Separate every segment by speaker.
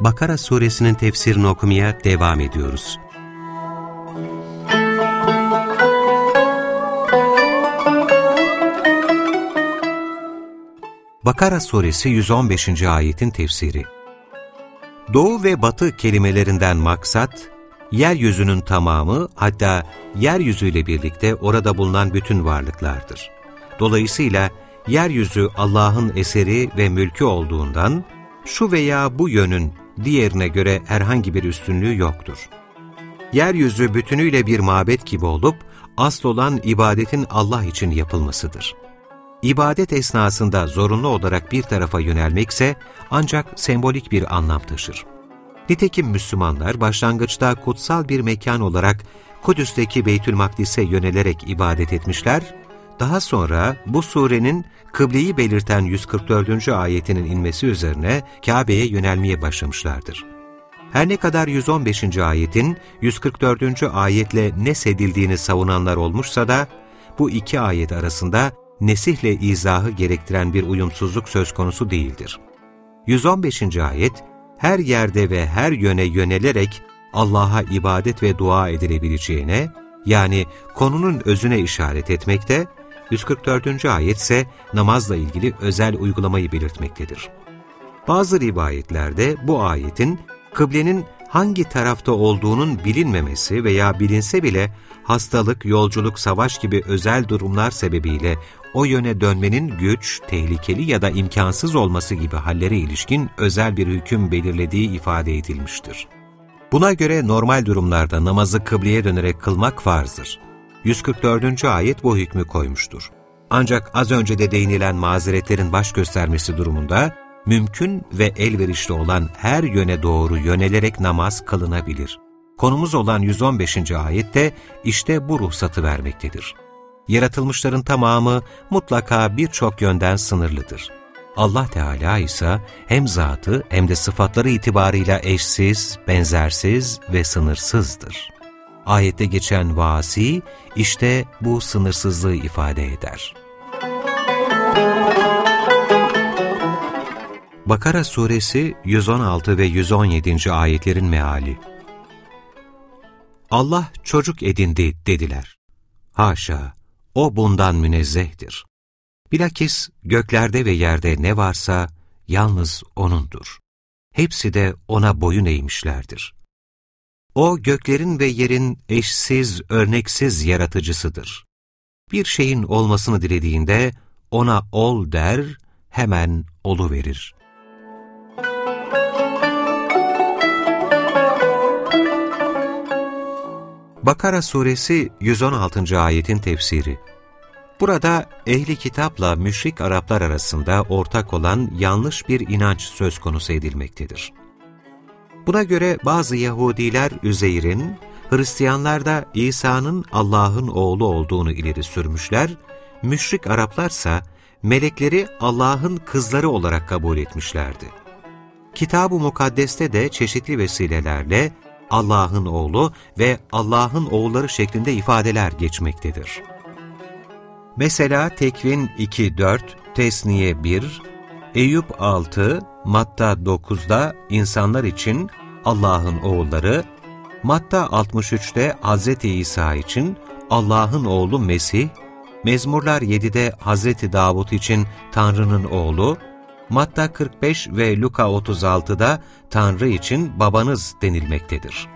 Speaker 1: Bakara suresinin tefsirini okumaya devam ediyoruz. Bakara suresi 115. ayetin tefsiri Doğu ve batı kelimelerinden maksat, yeryüzünün tamamı hatta yeryüzüyle birlikte orada bulunan bütün varlıklardır. Dolayısıyla yeryüzü Allah'ın eseri ve mülkü olduğundan, şu veya bu yönün diğerine göre herhangi bir üstünlüğü yoktur. Yeryüzü bütünüyle bir mabet gibi olup, asıl olan ibadetin Allah için yapılmasıdır. İbadet esnasında zorunlu olarak bir tarafa yönelmekse ancak sembolik bir anlam taşır. Nitekim Müslümanlar başlangıçta kutsal bir mekan olarak Kudüs'teki Beytül Makdis'e yönelerek ibadet etmişler daha sonra bu surenin kıbleyi belirten 144. ayetinin inmesi üzerine Kabe'ye yönelmeye başlamışlardır. Her ne kadar 115. ayetin 144. ayetle nesedildiğini savunanlar olmuşsa da, bu iki ayet arasında nesihle izahı gerektiren bir uyumsuzluk söz konusu değildir. 115. ayet, her yerde ve her yöne yönelerek Allah'a ibadet ve dua edilebileceğine, yani konunun özüne işaret etmekte 144. ayet ise namazla ilgili özel uygulamayı belirtmektedir. Bazı rivayetlerde bu ayetin kıblenin hangi tarafta olduğunun bilinmemesi veya bilinse bile hastalık, yolculuk, savaş gibi özel durumlar sebebiyle o yöne dönmenin güç, tehlikeli ya da imkansız olması gibi hallere ilişkin özel bir hüküm belirlediği ifade edilmiştir. Buna göre normal durumlarda namazı kıbleye dönerek kılmak farzdır. 144. ayet bu hükmü koymuştur. Ancak az önce de değinilen mazeretlerin baş göstermesi durumunda, mümkün ve elverişli olan her yöne doğru yönelerek namaz kılınabilir. Konumuz olan 115. ayette işte bu ruhsatı vermektedir. Yaratılmışların tamamı mutlaka birçok yönden sınırlıdır. Allah Teala ise hem zatı hem de sıfatları itibarıyla eşsiz, benzersiz ve sınırsızdır. Ayette geçen vasi, işte bu sınırsızlığı ifade eder. Bakara Suresi 116 ve 117. ayetlerin meali Allah çocuk edindi dediler. Haşa, o bundan münezzehtir. Bilakis göklerde ve yerde ne varsa yalnız O'nundur. Hepsi de O'na boyun eğmişlerdir. O göklerin ve yerin eşsiz, örneksiz yaratıcısıdır. Bir şeyin olmasını dilediğinde ona ol der, hemen olu verir. Bakara suresi 116. ayetin tefsiri Burada ehli kitapla müşrik Araplar arasında ortak olan yanlış bir inanç söz konusu edilmektedir. Buna göre bazı Yahudiler Üzeyr'in, Hristiyanlar da İsa'nın Allah'ın oğlu olduğunu ileri sürmüşler, müşrik Araplarsa melekleri Allah'ın kızları olarak kabul etmişlerdi. Kitab-ı Mukaddes'te de çeşitli vesilelerle Allah'ın oğlu ve Allah'ın oğulları şeklinde ifadeler geçmektedir. Mesela Tekvin 2-4, Tesniye 1, Eyüp 6, Matta 9'da insanlar için Allah'ın oğulları, Matta 63'te Hz. İsa için Allah'ın oğlu Mesih, Mezmurlar 7'de Hz. Davut için Tanrı'nın oğlu, Matta 45 ve Luka 36'da Tanrı için babanız denilmektedir.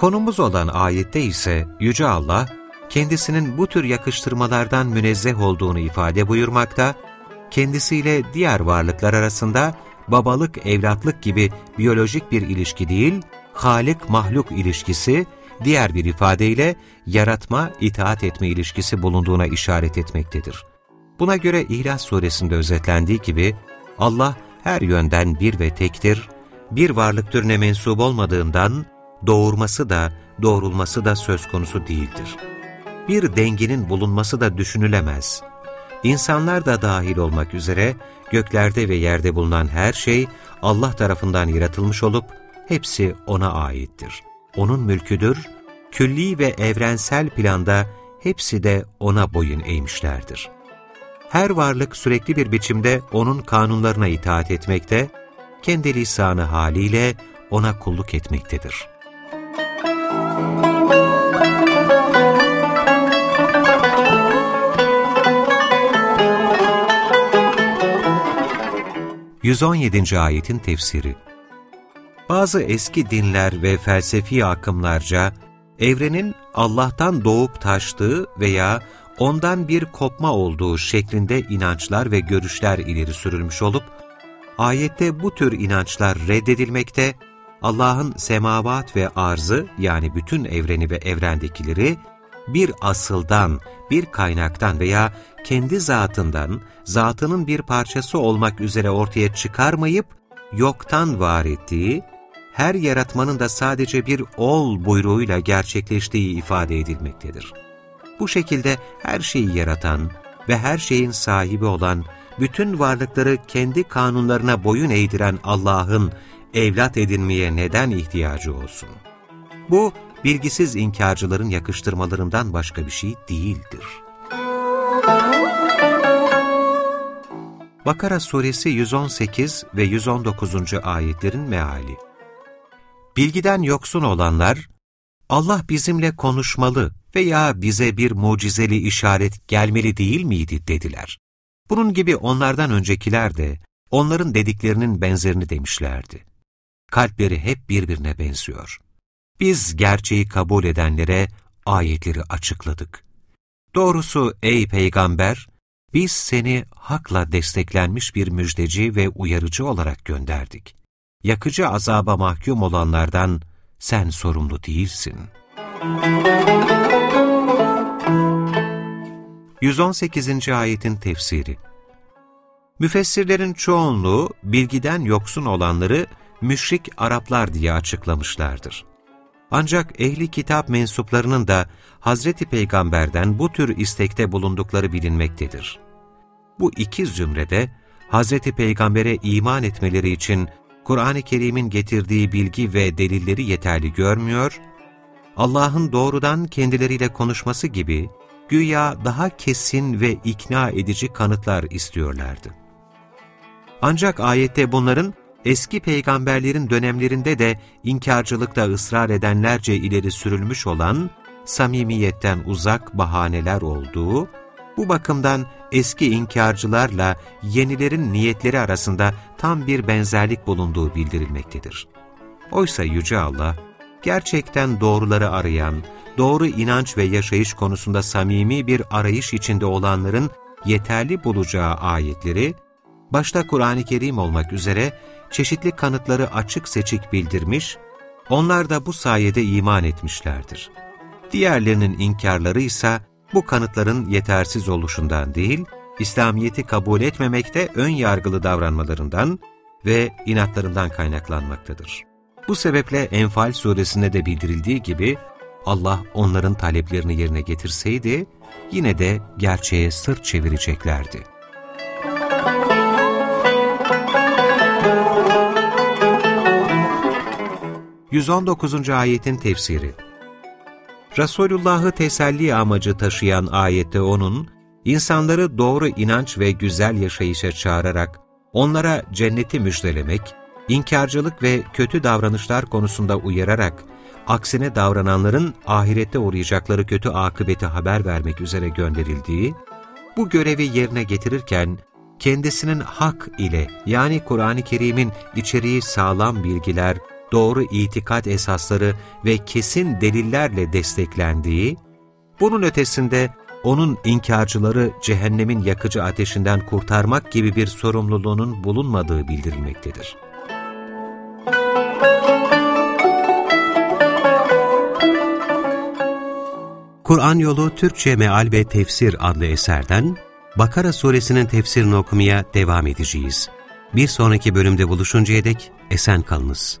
Speaker 1: Konumuz olan ayette ise Yüce Allah, kendisinin bu tür yakıştırmalardan münezzeh olduğunu ifade buyurmakta, kendisiyle diğer varlıklar arasında babalık, evlatlık gibi biyolojik bir ilişki değil, Halik-mahluk ilişkisi, diğer bir ifadeyle yaratma, itaat etme ilişkisi bulunduğuna işaret etmektedir. Buna göre İhlas suresinde özetlendiği gibi, Allah her yönden bir ve tektir, bir varlık türüne mensup olmadığından doğurması da doğrulması da söz konusu değildir. Bir dengenin bulunması da düşünülemez. İnsanlar da dahil olmak üzere göklerde ve yerde bulunan her şey Allah tarafından yaratılmış olup hepsi O'na aittir. O'nun mülküdür, külli ve evrensel planda hepsi de O'na boyun eğmişlerdir. Her varlık sürekli bir biçimde O'nun kanunlarına itaat etmekte, kendi lisanı haliyle O'na kulluk etmektedir. ...117. ayetin tefsiri bazı eski dinler ve felsefi akımlarca evrenin Allah'tan doğup taştığı veya ondan bir kopma olduğu şeklinde inançlar ve görüşler ileri sürülmüş olup, ayette bu tür inançlar reddedilmekte, Allah'ın semavat ve arzı yani bütün evreni ve evrendekileri bir asıldan, bir kaynaktan veya kendi zatından, zatının bir parçası olmak üzere ortaya çıkarmayıp, yoktan var ettiği her yaratmanın da sadece bir ol buyruğuyla gerçekleştiği ifade edilmektedir. Bu şekilde her şeyi yaratan ve her şeyin sahibi olan, bütün varlıkları kendi kanunlarına boyun eğdiren Allah'ın evlat edinmeye neden ihtiyacı olsun? Bu, bilgisiz inkarcıların yakıştırmalarından başka bir şey değildir. Bakara suresi 118 ve 119. ayetlerin meali Bilgiden yoksun olanlar, Allah bizimle konuşmalı veya bize bir mucizeli işaret gelmeli değil miydi dediler. Bunun gibi onlardan öncekiler de onların dediklerinin benzerini demişlerdi. Kalpleri hep birbirine benziyor. Biz gerçeği kabul edenlere ayetleri açıkladık. Doğrusu ey peygamber, biz seni hakla desteklenmiş bir müjdeci ve uyarıcı olarak gönderdik yakıcı azaba mahkum olanlardan sen sorumlu değilsin. 118. Ayetin Tefsiri Müfessirlerin çoğunluğu bilgiden yoksun olanları müşrik Araplar diye açıklamışlardır. Ancak ehli kitap mensuplarının da Hazreti Peygamber'den bu tür istekte bulundukları bilinmektedir. Bu iki zümrede Hazreti Peygamber'e iman etmeleri için Kur'an-ı Kerim'in getirdiği bilgi ve delilleri yeterli görmüyor, Allah'ın doğrudan kendileriyle konuşması gibi güya daha kesin ve ikna edici kanıtlar istiyorlardı. Ancak ayette bunların eski peygamberlerin dönemlerinde de inkarcılıkta ısrar edenlerce ileri sürülmüş olan samimiyetten uzak bahaneler olduğu bu bakımdan eski inkarcılarla yenilerin niyetleri arasında tam bir benzerlik bulunduğu bildirilmektedir. Oysa Yüce Allah, gerçekten doğruları arayan, doğru inanç ve yaşayış konusunda samimi bir arayış içinde olanların yeterli bulacağı ayetleri, başta Kur'an-ı Kerim olmak üzere çeşitli kanıtları açık seçik bildirmiş, onlar da bu sayede iman etmişlerdir. Diğerlerinin inkarları ise bu kanıtların yetersiz oluşundan değil, İslamiyet'i kabul etmemekte ön yargılı davranmalarından ve inatlarından kaynaklanmaktadır. Bu sebeple Enfal suresinde de bildirildiği gibi Allah onların taleplerini yerine getirseydi yine de gerçeğe sırt çevireceklerdi. ...119. ayetin tefsiri Resulullah'ı teselli amacı taşıyan ayette onun, insanları doğru inanç ve güzel yaşayışa çağırarak, onlara cenneti müjdelemek, inkarcılık ve kötü davranışlar konusunda uyararak, aksine davrananların ahirette uğrayacakları kötü akıbeti haber vermek üzere gönderildiği, bu görevi yerine getirirken, kendisinin hak ile yani Kur'an-ı Kerim'in içeriği sağlam bilgiler, doğru itikat esasları ve kesin delillerle desteklendiği, bunun ötesinde onun inkarcıları cehennemin yakıcı ateşinden kurtarmak gibi bir sorumluluğunun bulunmadığı bildirilmektedir. Kur'an Yolu Türkçe Meal ve Tefsir adlı eserden Bakara suresinin tefsirini okumaya devam edeceğiz. Bir sonraki bölümde buluşuncaya dek esen kalınız.